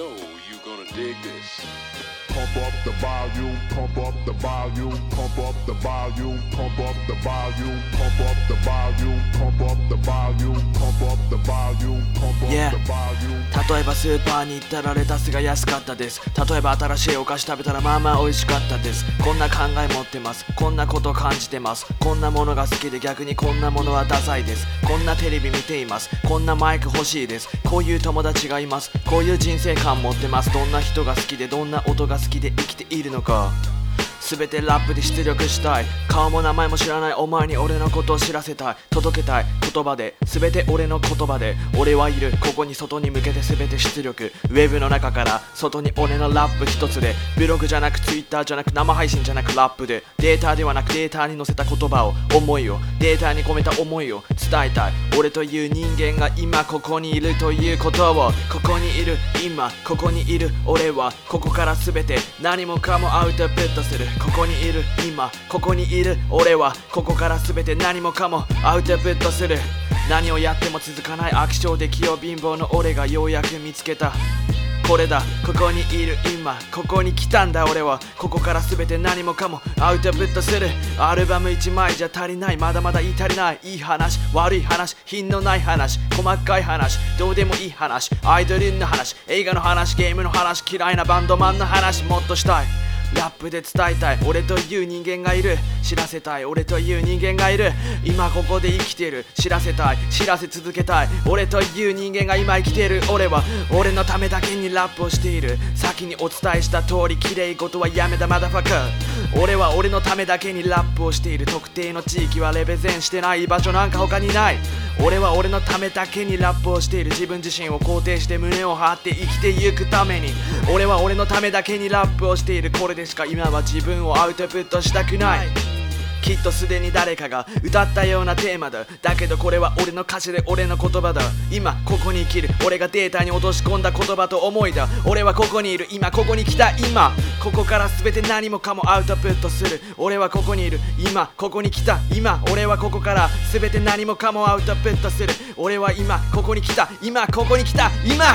know you're gonna dig this. Pump up the volume, pump up the volume, pump up the volume, pump up the volume, pump up the volume. Yeah. 例えばスーパーに行ったらレタスが安かったです。例えば新しいお菓子食べたらまあまあ美味しかったです。こんな考え持ってます。こんなこと感じてます。こんなものが好きで逆にこんなものはダサいです。こんなテレビ見ています。こんなマイク欲しいです。こういう友達がいます。こういう人生観持ってます。どんな人が好きでどんな音が好きで生きているのか。全てラップで出力したい。顔も名前も知らない。お前に俺のことを知らせたい。届けたい。言葉で。全て俺の言葉で。俺はいる。ここに外に向けて全て出力。ウェブの中から。外に俺のラップ一つで。ブログじゃなくツイッターじゃなく生配信じゃなくラップで。データではなくデータに載せた言葉を。思いを。データに込めた思いを。伝えたい。俺という人間が今ここにいるということを。ここにいる。今ここにいる。俺はここから全て。何もかもアウトプットする。ここにいる今ここにいる。俺はここから全て何もかもアウトプットする。何をやっても続かない。飽き性で器用貧乏の俺がようやく見つけた。これだ。ここにいる今ここに来たんだ。俺はここから全て何もかもアウトプットする。アルバム1枚じゃ足りない。まだまだ言い足りない。いい話。悪い話。品のない話。細かい話。どうでもいい話。アイドルの話。映画の話。ゲームの話。嫌いなバンドマンの話。もっとしたい。ラップで伝えたい。俺という人間がいる。知らせたい。俺という人間がいる。今ここで生きてる。知らせたい。知らせ続けたい。俺という人間が今生きてる。俺は俺のためだけにラップをしている。先にお伝えした通り綺麗事はやめたマダファカ俺は俺のためだけにラップをしている。特定の地域はレベゼンしてない居場所なんか他にない。俺は俺のためだけにラップをしている。自分自身を肯定して胸を張って生きてゆくために。俺は俺のためだけにラップをしている。これででしか今は自分をアウトプットしたくない。きっとすでに誰かが歌ったようなテーマだ。だけどこれは俺の歌詞で俺の言葉だ。今ここに生きる俺がデータに落とし込んだ言葉と思いだ。俺はここにいる。今ここに来た。今。ここから全て何もかもアウトプットする。俺はここにいる。今。ここに来た。今。俺はここから全て何もかもアウトプットする。俺は今。ここに来た。今。ここに来た。今。